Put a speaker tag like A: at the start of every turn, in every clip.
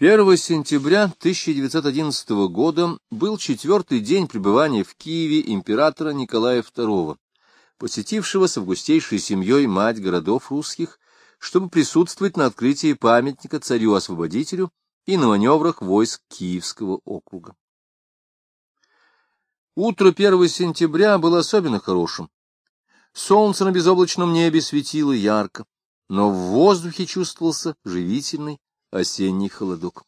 A: 1 сентября 1911 года был четвертый день пребывания в Киеве императора Николая II, посетившего с августейшей семьей мать городов русских, чтобы присутствовать на открытии памятника царю-освободителю и на маневрах войск Киевского округа. Утро 1 сентября было особенно хорошим. Солнце на безоблачном небе светило ярко, но в воздухе чувствовался живительный осенний холодок.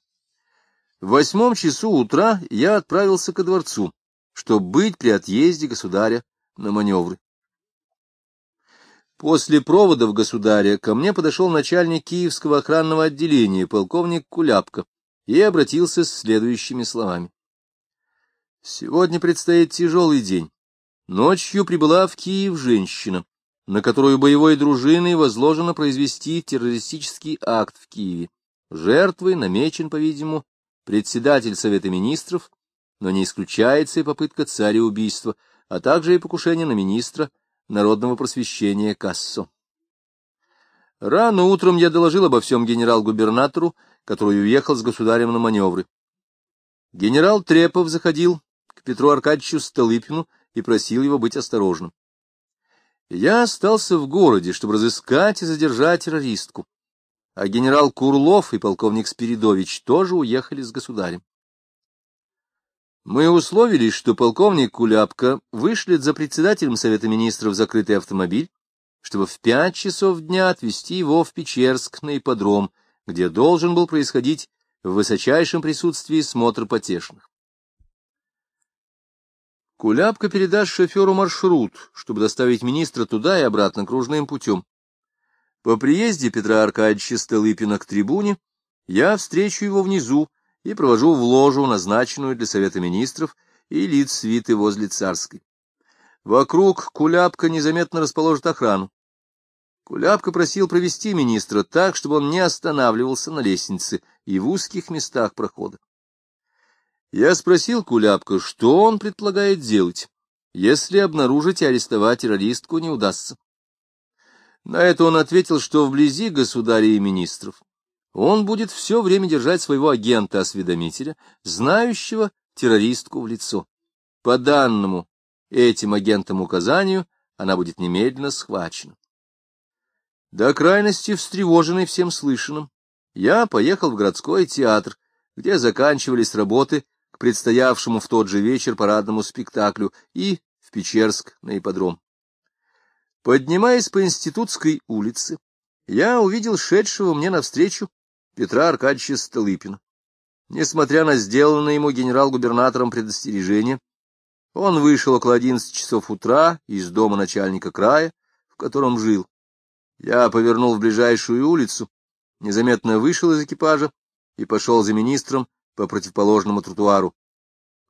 A: В восьмом часу утра я отправился ко дворцу, чтобы быть при отъезде государя на маневры. После проводов государя ко мне подошел начальник Киевского охранного отделения, полковник Куляпко, и обратился с следующими словами. Сегодня предстоит тяжелый день. Ночью прибыла в Киев женщина, на которую боевой дружиной возложено произвести террористический акт в Киеве. Жертвой намечен, по-видимому, председатель Совета Министров, но не исключается и попытка царя убийства, а также и покушение на министра народного просвещения Кассо. Рано утром я доложил обо всем генерал-губернатору, который уехал с государем на маневры. Генерал Трепов заходил к Петру Аркадьевичу Столыпину и просил его быть осторожным. Я остался в городе, чтобы разыскать и задержать террористку а генерал Курлов и полковник Спиридович тоже уехали с государем. Мы условились, что полковник Куляпка вышлет за председателем Совета Министров закрытый автомобиль, чтобы в пять часов дня отвезти его в Печерск на ипподром, где должен был происходить в высочайшем присутствии смотр потешных. Куляпка передаст шоферу маршрут, чтобы доставить министра туда и обратно кружным путем. По приезде Петра Аркадьевича Столыпина к трибуне я встречу его внизу и провожу в ложу, назначенную для Совета Министров и лиц свиты возле царской. Вокруг Куляпка незаметно расположит охрану. Куляпка просил провести министра так, чтобы он не останавливался на лестнице и в узких местах прохода. Я спросил Куляпка, что он предполагает делать, если обнаружить и арестовать террористку не удастся. На это он ответил, что вблизи государя и министров он будет все время держать своего агента-осведомителя, знающего террористку в лицо. По данному этим агентам указанию она будет немедленно схвачена. До крайности встревоженный всем слышанным, я поехал в городской театр, где заканчивались работы к предстоявшему в тот же вечер парадному спектаклю, и в Печерск на ипподром. Поднимаясь по Институтской улице, я увидел шедшего мне навстречу Петра Аркадьевича Столыпина. Несмотря на сделанное ему генерал-губернатором предостережение, он вышел около одиннадцати часов утра из дома начальника края, в котором жил. Я повернул в ближайшую улицу, незаметно вышел из экипажа и пошел за министром по противоположному тротуару.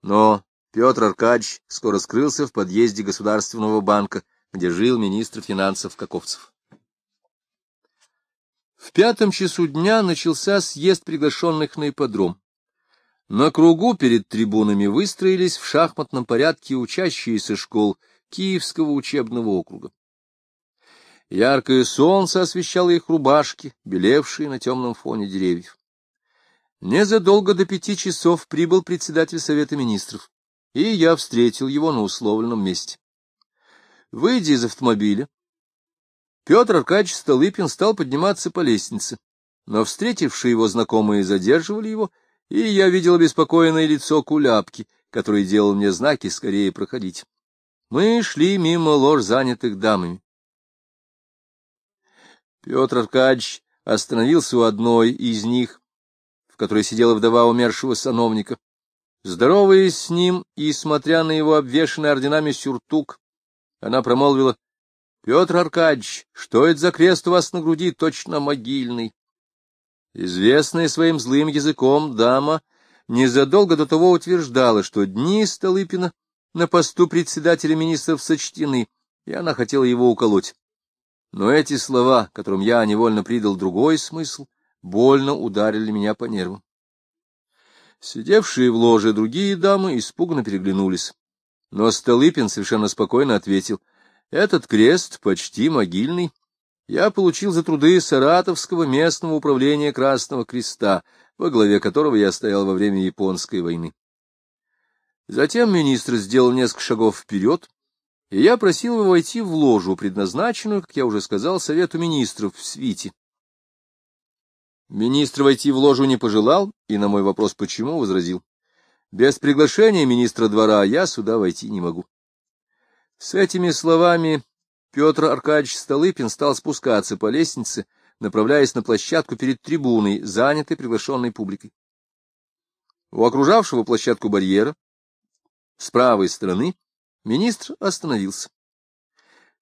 A: Но Петр Аркадьевич скоро скрылся в подъезде Государственного банка, где жил министр финансов Каковцев. В пятом часу дня начался съезд приглашенных на ипподром. На кругу перед трибунами выстроились в шахматном порядке учащиеся школ Киевского учебного округа. Яркое солнце освещало их рубашки, белевшие на темном фоне деревьев. Незадолго до пяти часов прибыл председатель Совета Министров, и я встретил его на условленном месте. Выйдя из автомобиля, Петр Аркадьевич Столыпин стал подниматься по лестнице, но встретившие его знакомые задерживали его, и я видел обеспокоенное лицо куляпки, который делал мне знаки скорее проходить. Мы шли мимо лож, занятых дамами. Петр Аркадьевич остановился у одной из них, в которой сидела вдова умершего сановника. Здороваясь с ним и смотря на его обвешанный орденами сюртук, она промолвила, — Петр Аркадьевич, что это за крест у вас на груди, точно могильный? Известная своим злым языком дама незадолго до того утверждала, что дни Столыпина на посту председателя министров сочтены, и она хотела его уколоть. Но эти слова, которым я невольно придал другой смысл, больно ударили меня по нервам. Сидевшие в ложе другие дамы испуганно переглянулись. Но Столыпин совершенно спокойно ответил, «Этот крест почти могильный. Я получил за труды Саратовского местного управления Красного Креста. во главе которого я стоял во время Японской войны. Затем министр сделал несколько шагов вперед, и я просил его войти в ложу, предназначенную, как я уже сказал, Совету министров в свите. Министр войти в ложу не пожелал, и на мой вопрос «почему?» возразил. Без приглашения министра двора я сюда войти не могу. С этими словами Петр Аркадьевич Столыпин стал спускаться по лестнице, направляясь на площадку перед трибуной, занятой приглашенной публикой. У окружавшего площадку барьера, с правой стороны, министр остановился.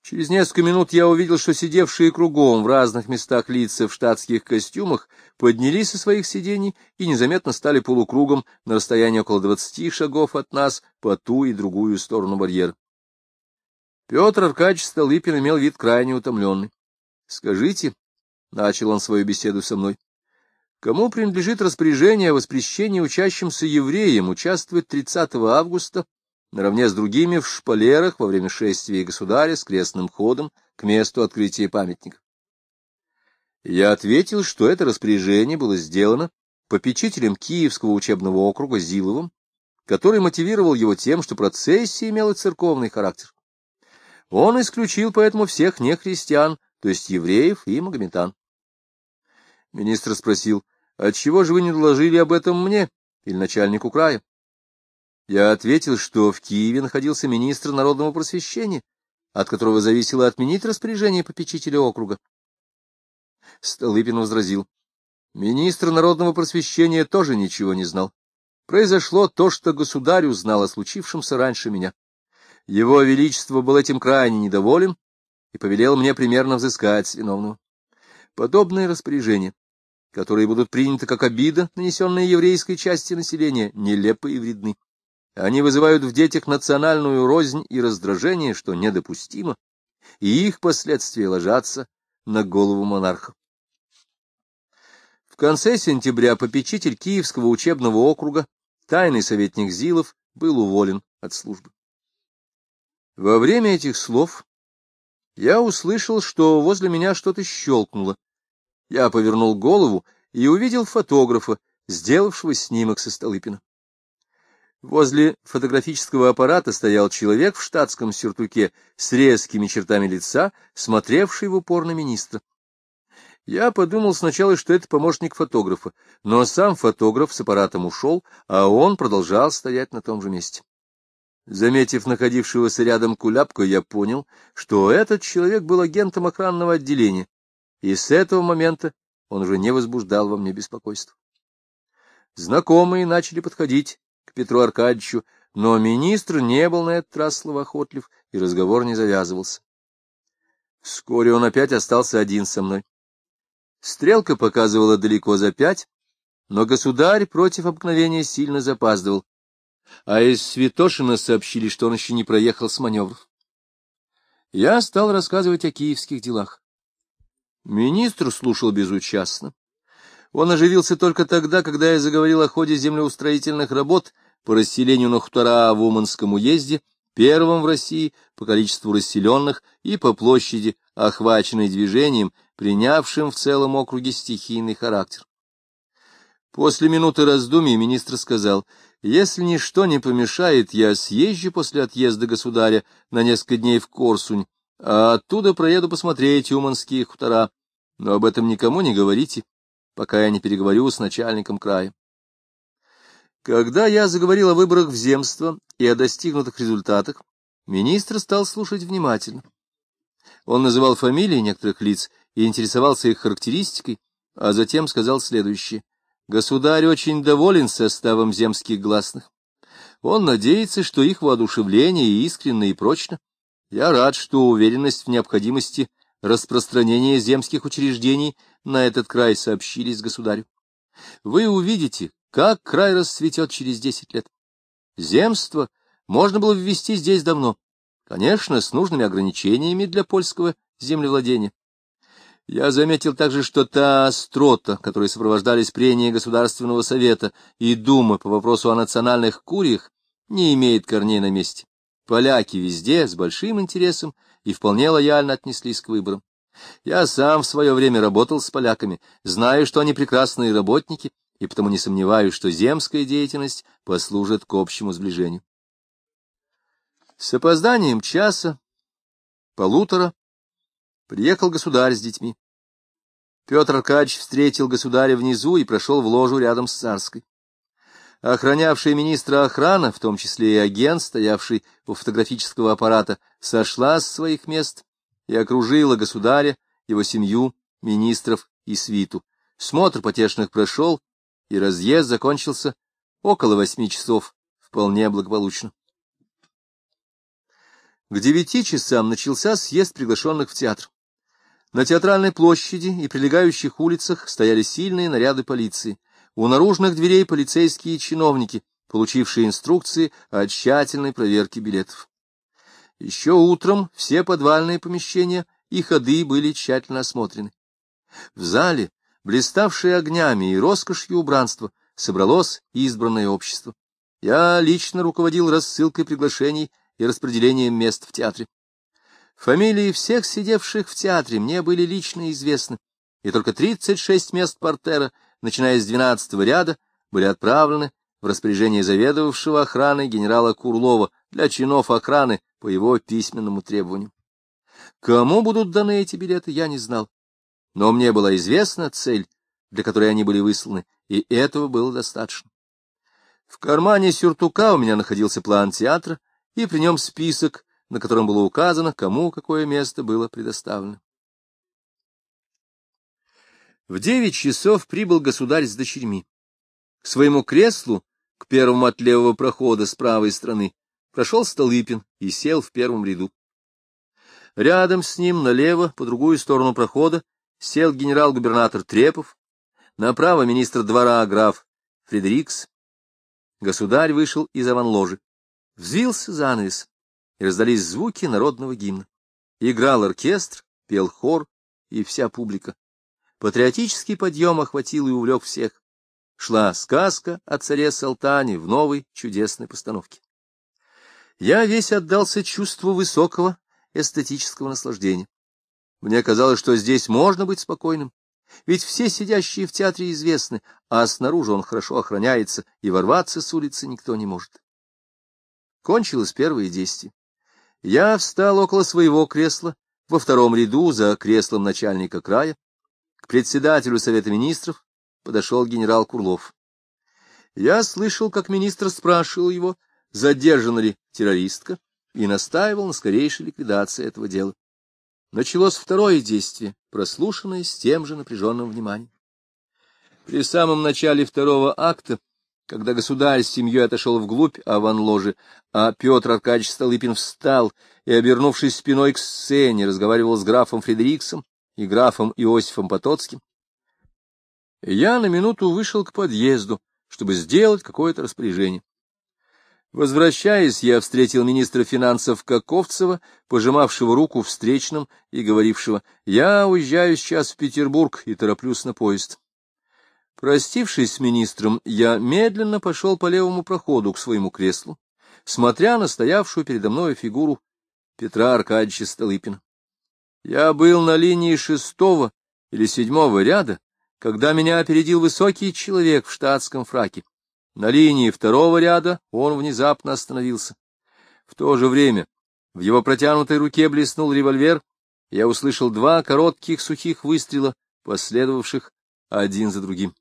A: Через несколько минут я увидел, что сидевшие кругом в разных местах лица в штатских костюмах поднялись со своих сидений и незаметно стали полукругом на расстоянии около двадцати шагов от нас по ту и другую сторону барьера. Петр Аркадьевич Столыпин имел вид крайне утомленный. — Скажите, — начал он свою беседу со мной, — кому принадлежит распоряжение о воспрещении учащимся евреям участвовать 30 августа наравне с другими в шпалерах во время шествия государя с крестным ходом к месту открытия памятника. Я ответил, что это распоряжение было сделано попечителем Киевского учебного округа Зиловым, который мотивировал его тем, что процессия имела церковный характер. Он исключил поэтому всех нехристиан, то есть евреев и магометан. Министр спросил, отчего же вы не доложили об этом мне или начальнику края? Я ответил, что в Киеве находился министр народного просвещения, от которого зависело отменить распоряжение попечителя округа. Столыпин возразил. Министр народного просвещения тоже ничего не знал. Произошло то, что государь узнал о случившемся раньше меня. Его Величество был этим крайне недоволен и повелел мне примерно взыскать виновного. Подобные распоряжения, которые будут приняты как обида, нанесенная еврейской части населения, нелепы и вредны. Они вызывают в детях национальную рознь и раздражение, что недопустимо, и их последствия ложатся на голову монарха. В конце сентября попечитель Киевского учебного округа, тайный советник Зилов, был уволен от службы. Во время этих слов я услышал, что возле меня что-то щелкнуло. Я повернул голову и увидел фотографа, сделавшего снимок со Столыпина. Возле фотографического аппарата стоял человек в штатском сюртуке с резкими чертами лица, смотревший в упор на министра. Я подумал сначала, что это помощник фотографа, но сам фотограф с аппаратом ушел, а он продолжал стоять на том же месте. Заметив находившегося рядом Куляпка, я понял, что этот человек был агентом охранного отделения, и с этого момента он уже не возбуждал во мне беспокойства. Знакомые начали подходить к Петру Аркадьевичу, но министр не был на этот раз словоохотлив, и разговор не завязывался. Вскоре он опять остался один со мной. Стрелка показывала далеко за пять, но государь против обыкновения сильно запаздывал, а из Святошина сообщили, что он еще не проехал с маневров. Я стал рассказывать о киевских делах. Министр слушал безучастно. Он оживился только тогда, когда я заговорил о ходе землеустроительных работ по расселению на хутора в Уманском уезде, первом в России по количеству расселенных и по площади, охваченной движением, принявшим в целом округе стихийный характер. После минуты раздумий министр сказал, «Если ничто не помешает, я съезжу после отъезда государя на несколько дней в Корсунь, а оттуда проеду посмотреть уманские хутора. Но об этом никому не говорите, пока я не переговорю с начальником края. Когда я заговорил о выборах в земство и о достигнутых результатах, министр стал слушать внимательно. Он называл фамилии некоторых лиц и интересовался их характеристикой, а затем сказал следующее. Государь очень доволен составом земских гласных. Он надеется, что их воодушевление искренно и прочно. Я рад, что уверенность в необходимости распространения земских учреждений на этот край сообщились государю. Вы увидите, как край расцветет через десять лет. Земство можно было ввести здесь давно, конечно, с нужными ограничениями для польского землевладения. Я заметил также, что та острота, которой сопровождались прения Государственного совета и Думы по вопросу о национальных куриях, не имеет корней на месте. Поляки везде с большим интересом и вполне лояльно отнеслись к выборам. Я сам в свое время работал с поляками, знаю, что они прекрасные работники и потому не сомневаюсь, что земская деятельность послужит к общему сближению. С опозданием часа, полутора, приехал государь с детьми. Петр Аркадьевич встретил государя внизу и прошел в ложу рядом с царской. Охранявшая министра охрана, в том числе и агент, стоявший у фотографического аппарата, сошла с своих мест и окружила государя, его семью, министров и свиту. Смотр потешных прошел, и разъезд закончился около восьми часов, вполне благополучно. К девяти часам начался съезд приглашенных в театр. На театральной площади и прилегающих улицах стояли сильные наряды полиции — у наружных дверей полицейские чиновники, получившие инструкции о тщательной проверке билетов. Еще утром все подвальные помещения и ходы были тщательно осмотрены. В зале, блиставшее огнями и роскошью убранства, собралось избранное общество. Я лично руководил рассылкой приглашений и распределением мест в театре. Фамилии всех сидевших в театре мне были лично известны, и только 36 мест портера начиная с двенадцатого ряда, были отправлены в распоряжение заведовавшего охраной генерала Курлова для чинов охраны по его письменному требованию. Кому будут даны эти билеты, я не знал. Но мне была известна цель, для которой они были высланы, и этого было достаточно. В кармане сюртука у меня находился план театра, и при нем список, на котором было указано, кому какое место было предоставлено. В девять часов прибыл государь с дочерьми. К своему креслу, к первому от левого прохода с правой стороны, прошел Столыпин и сел в первом ряду. Рядом с ним, налево, по другую сторону прохода, сел генерал-губернатор Трепов, направо министр двора граф Фредерикс. Государь вышел из аванложи. Взвился занавес, и раздались звуки народного гимна. Играл оркестр, пел хор и вся публика. Патриотический подъем охватил и увлек всех. Шла сказка о царе Салтане в новой чудесной постановке. Я весь отдался чувству высокого эстетического наслаждения. Мне казалось, что здесь можно быть спокойным, ведь все сидящие в театре известны, а снаружи он хорошо охраняется, и ворваться с улицы никто не может. Кончилось первое действие. Я встал около своего кресла, во втором ряду за креслом начальника края, к председателю Совета Министров подошел генерал Курлов. Я слышал, как министр спрашивал его, задержана ли террористка, и настаивал на скорейшей ликвидации этого дела. Началось второе действие, прослушанное с тем же напряженным вниманием. При самом начале второго акта, когда государь с семьей отошел вглубь аванложи, а Петр Аркадьевич Столыпин встал и, обернувшись спиной к сцене, разговаривал с графом Фредериксом, и графом Иосифом Потоцким, я на минуту вышел к подъезду, чтобы сделать какое-то распоряжение. Возвращаясь, я встретил министра финансов Каковцева, пожимавшего руку встречным и говорившего, «Я уезжаю сейчас в Петербург и тороплюсь на поезд». Простившись с министром, я медленно пошел по левому проходу к своему креслу, смотря на стоявшую передо мной фигуру Петра Аркадьевича Столыпина. Я был на линии шестого или седьмого ряда, когда меня опередил высокий человек в штатском фраке. На линии второго ряда он внезапно остановился. В то же время в его протянутой руке блеснул револьвер, я услышал два коротких сухих выстрела, последовавших один за другим.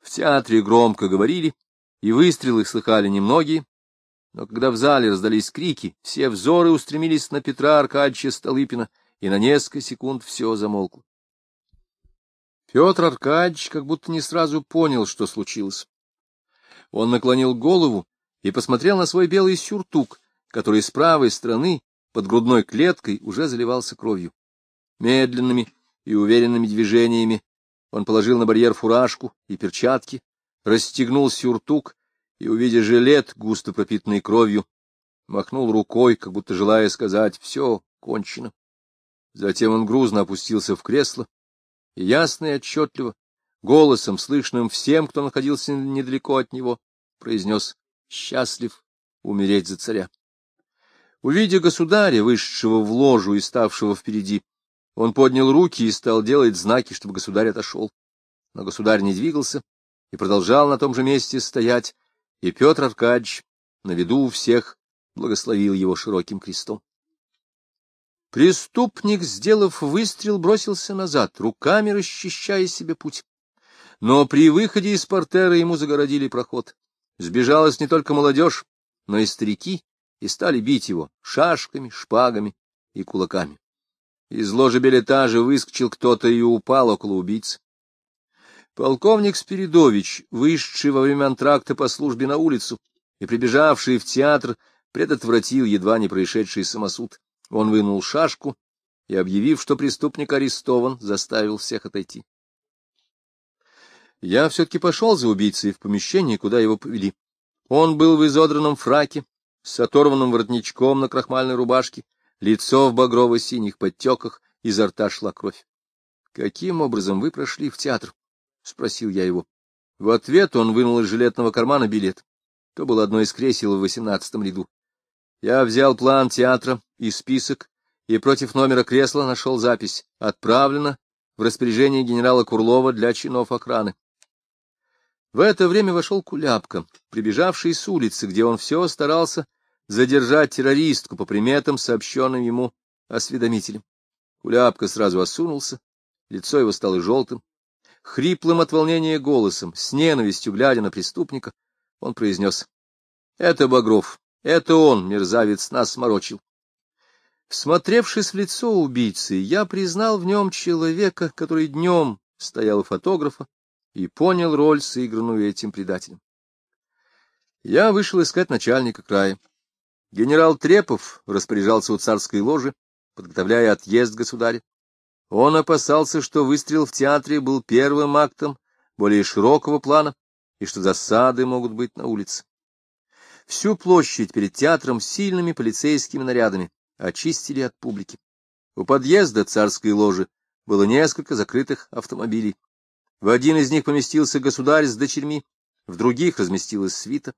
A: В театре громко говорили, и выстрелы слыхали немногие, но когда в зале раздались крики, все взоры устремились на Петра Аркадьевича Столыпина — и на несколько секунд все замолкло. Петр Аркадьевич как будто не сразу понял, что случилось. Он наклонил голову и посмотрел на свой белый сюртук, который с правой стороны под грудной клеткой уже заливался кровью. Медленными и уверенными движениями он положил на барьер фуражку и перчатки, расстегнул сюртук и, увидя жилет, густо пропитанный кровью, махнул рукой, как будто желая сказать «все, кончено». Затем он грузно опустился в кресло и ясно и отчетливо, голосом, слышным всем, кто находился недалеко от него, произнес «Счастлив умереть за царя». Увидя государя, вышедшего в ложу и ставшего впереди, он поднял руки и стал делать знаки, чтобы государь отошел. Но государь не двигался и продолжал на том же месте стоять, и Петр Аркадьевич на виду у всех благословил его широким крестом. Преступник, сделав выстрел, бросился назад, руками расчищая себе путь. Но при выходе из портера ему загородили проход. Сбежалась не только молодежь, но и старики, и стали бить его шашками, шпагами и кулаками. Из ложи билетажа выскочил кто-то и упал около убийцы. Полковник Спиридович, вышедший во время антракта по службе на улицу и прибежавший в театр, предотвратил едва не происшедший самосуд. Он вынул шашку и, объявив, что преступник арестован, заставил всех отойти. Я все-таки пошел за убийцей в помещение, куда его повели. Он был в изодранном фраке, с оторванным воротничком на крахмальной рубашке, лицо в багрово-синих подтеках, изо рта шла кровь. — Каким образом вы прошли в театр? — спросил я его. В ответ он вынул из жилетного кармана билет. То было одно из кресел в восемнадцатом ряду. Я взял план театра и список, и против номера кресла нашел запись «Отправлено в распоряжение генерала Курлова для чинов охраны». В это время вошел Куляпка, прибежавший с улицы, где он все старался задержать террористку по приметам, сообщенным ему осведомителем. Куляпка сразу осунулся, лицо его стало желтым, Хриплым от волнения голосом, с ненавистью глядя на преступника, он произнес. — Это Багров, это он, мерзавец, нас сморочил. Всмотревшись в лицо убийцы, я признал в нем человека, который днем стоял у фотографа и понял роль, сыгранную этим предателем. Я вышел искать начальника края. Генерал Трепов распоряжался у царской ложи, подготовляя отъезд государя. Он опасался, что выстрел в театре был первым актом более широкого плана, и что засады могут быть на улице. Всю площадь перед театром сильными полицейскими нарядами очистили от публики. У подъезда царской ложи было несколько закрытых автомобилей. В один из них поместился государь с дочерьми, в других разместилась свита.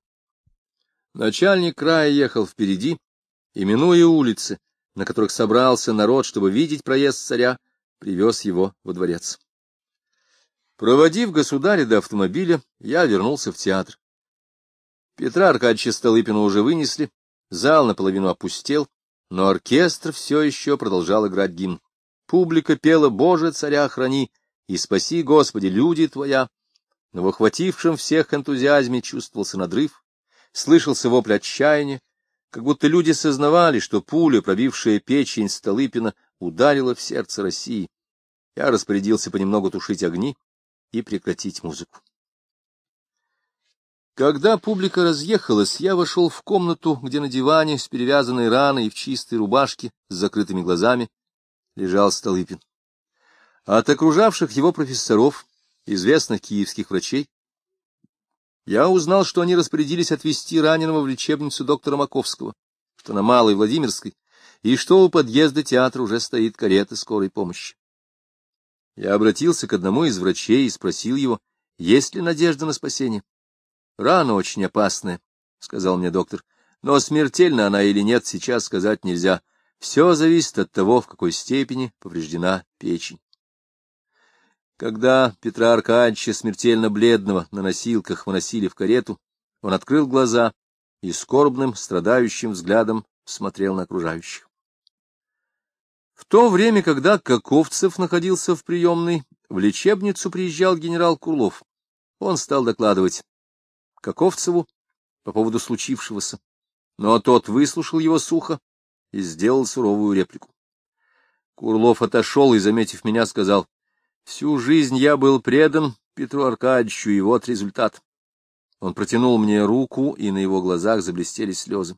A: Начальник края ехал впереди, и, минуя улицы, на которых собрался народ, чтобы видеть проезд царя, привез его во дворец. Проводив государя до автомобиля, я вернулся в театр. Петра Аркадьевича Столыпина уже вынесли, зал наполовину опустел, но оркестр все еще продолжал играть гимн. Публика пела «Боже, царя храни» и «Спаси, Господи, люди твоя». Но в охватившем всех энтузиазме чувствовался надрыв, слышался вопль отчаяния, как будто люди сознавали, что пуля, пробившая печень Столыпина, ударила в сердце России. Я распорядился понемногу тушить огни и прекратить музыку. Когда публика разъехалась, я вошел в комнату, где на диване с перевязанной раной и в чистой рубашке с закрытыми глазами лежал Столыпин. От окружавших его профессоров, известных киевских врачей, я узнал, что они распорядились отвезти раненого в лечебницу доктора Маковского, что на Малой Владимирской и что у подъезда театра уже стоит карета скорой помощи. Я обратился к одному из врачей и спросил его, есть ли надежда на спасение. — Рана очень опасная, — сказал мне доктор, — но смертельна она или нет, сейчас сказать нельзя. Все зависит от того, в какой степени повреждена печень. Когда Петра Аркадьевича, смертельно бледного, на носилках выносили в карету, он открыл глаза и скорбным, страдающим взглядом смотрел на окружающих. В то время, когда Каковцев находился в приемной, в лечебницу приезжал генерал Курлов. Он стал докладывать Каковцеву по поводу случившегося, но тот выслушал его сухо и сделал суровую реплику. Курлов отошел и, заметив меня, сказал, «Всю жизнь я был предан Петру Аркадьевичу, и вот результат». Он протянул мне руку, и на его глазах заблестели слезы.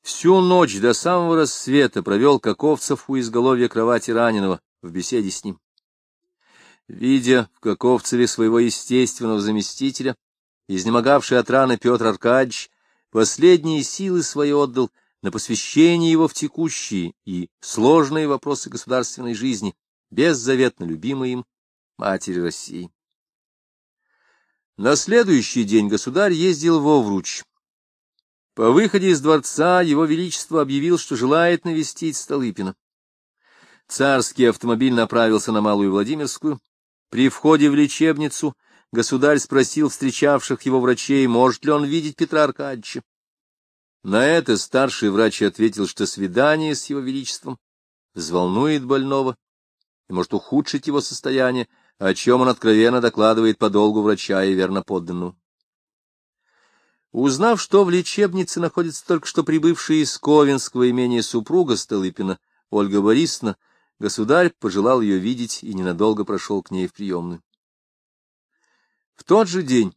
A: Всю ночь до самого рассвета провел Каковцев у изголовья кровати раненого в беседе с ним. Видя в Каковцеве своего естественного заместителя, изнемогавший от раны Петр Аркадьевич, последние силы свои отдал на посвящение его в текущие и сложные вопросы государственной жизни, беззаветно любимой им матери России. На следующий день государь ездил в Овруч, по выходе из дворца его величество объявил, что желает навестить Столыпина. Царский автомобиль направился на Малую Владимирскую. При входе в лечебницу государь спросил встречавших его врачей, может ли он видеть Петра Аркадьевича. На это старший врач ответил, что свидание с его величеством взволнует больного и может ухудшить его состояние, о чем он откровенно докладывает по долгу врача и верноподданному. Узнав, что в лечебнице находится только что прибывшая из Ковенского имения супруга Столыпина, Ольга Борисовна, государь пожелал ее видеть и ненадолго прошел к ней в приемную. В тот же день,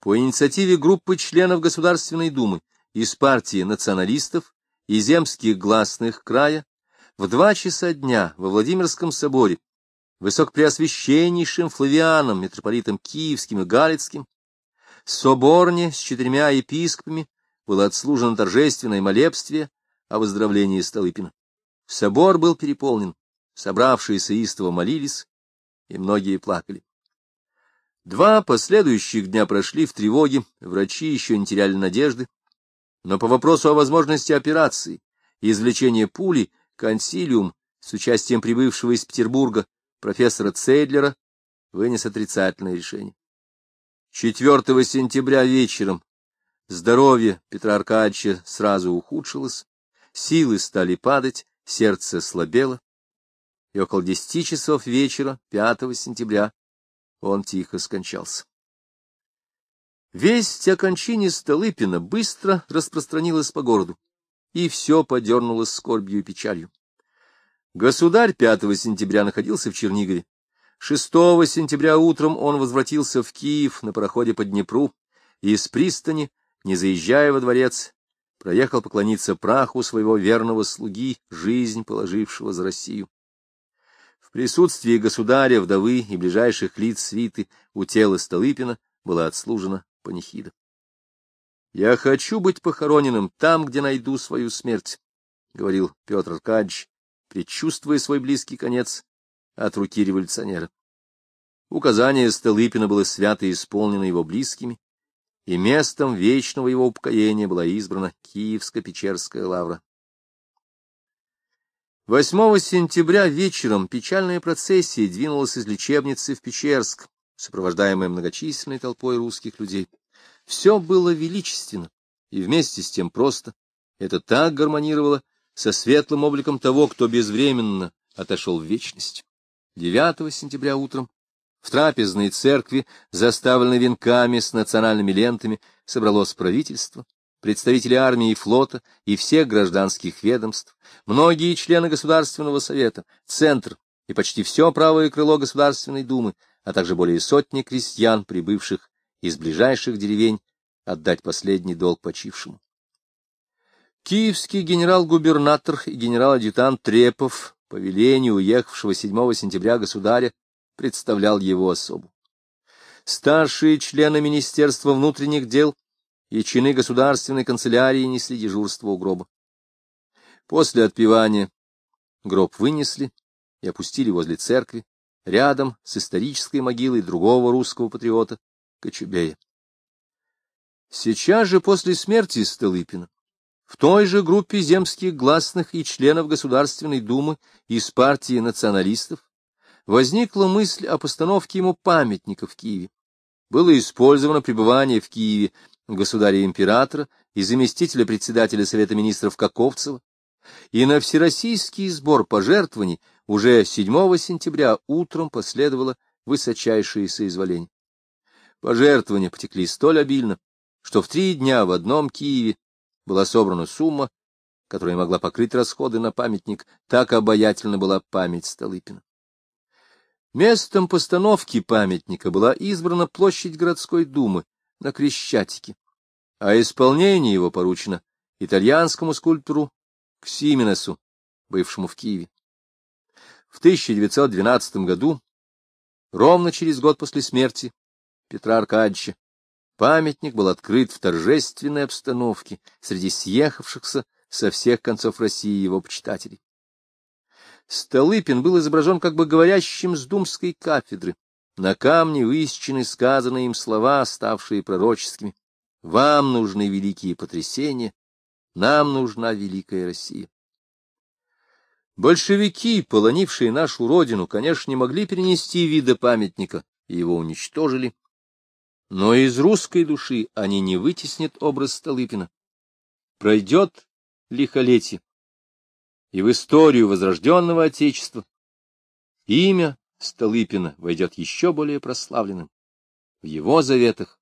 A: по инициативе группы членов Государственной Думы из партии националистов и земских гласных края, в два часа дня во Владимирском соборе высокопреосвященнейшим Флавианом, митрополитом Киевским и Галицким, соборне с четырьмя епископами было отслужено торжественное молебствие о выздоровлении Столыпина. Собор был переполнен, собравшиеся истово молились, и многие плакали. Два последующих дня прошли в тревоге, врачи еще не теряли надежды, но по вопросу о возможности операции и извлечения пули консилиум с участием прибывшего из Петербурга профессора Цейдлера вынес отрицательное решение. 4 сентября вечером здоровье Петра Аркадьевича сразу ухудшилось, силы стали падать, сердце слабело, и около десяти часов вечера 5 сентября он тихо скончался. Весть о кончине Столыпина быстро распространилась по городу, и все подернулось скорбью и печалью. Государь 5 сентября находился в Чернигове, 6 сентября утром он возвратился в Киев на пароходе по Днепру и из пристани, не заезжая во дворец, проехал поклониться праху своего верного слуги, жизнь положившего за Россию. В присутствии государя, вдовы и ближайших лиц свиты у тела Столыпина была отслужена панихида. «Я хочу быть похороненным там, где найду свою смерть», — говорил Петр Аркадьевич, предчувствуя свой близкий конец от руки революционера. Указание Столыпина было свято исполнено его близкими, и местом вечного его упокоения была избрана Киевско-Печерская лавра. 8 сентября вечером печальная процессия двинулась из лечебницы в Печерск, сопровождаемая многочисленной толпой русских людей. Все было величественно и вместе с тем просто. Это так гармонировало со светлым обликом того, кто безвременно отошел в вечность. 9 сентября утром в трапезной церкви, заставленной венками с национальными лентами, собралось правительство, представители армии и флота и всех гражданских ведомств, многие члены Государственного совета, Центр и почти все правое крыло Государственной думы, а также более сотни крестьян, прибывших из ближайших деревень, отдать последний долг почившему. Киевский генерал-губернатор и генерал-адъютант Трепов по велению уехавшего 7 сентября государя, представлял его особу. Старшие члены Министерства внутренних дел и чины государственной канцелярии несли дежурство у гроба. После отпевания гроб вынесли и опустили возле церкви, рядом с исторической могилой другого русского патриота Кочубея. Сейчас же после смерти Столыпина в той же группе земских гласных и членов Государственной Думы из партии националистов возникла мысль о постановке ему памятника в Киеве. Было использовано пребывание в Киеве государя-императора и заместителя председателя Совета министров Каковцева, и на всероссийский сбор пожертвований уже 7 сентября утром последовало высочайшее соизволение. Пожертвования потекли столь обильно, что в три дня в одном Киеве была собрана сумма, которая могла покрыть расходы на памятник, так обаятельна была память Столыпина. Местом постановки памятника была избрана площадь городской думы на Крещатике, а исполнение его поручено итальянскому скульптору Ксименесу, бывшему в Киеве. В 1912 году, ровно через год после смерти Петра Аркадьевича, Памятник был открыт в торжественной обстановке среди съехавшихся со всех концов России его почитателей. Столыпин был изображен как бы говорящим с думской кафедры. На камне высечены сказанные им слова, ставшие пророческими. «Вам нужны великие потрясения, нам нужна великая Россия». Большевики, полонившие нашу родину, конечно, не могли перенести вида памятника, и его уничтожили но из русской души они не вытеснят образ Столыпина. Пройдет лихолетие, и в историю возрожденного Отечества имя Столыпина войдет еще более прославленным. В его заветах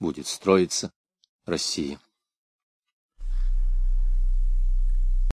A: будет строиться Россия.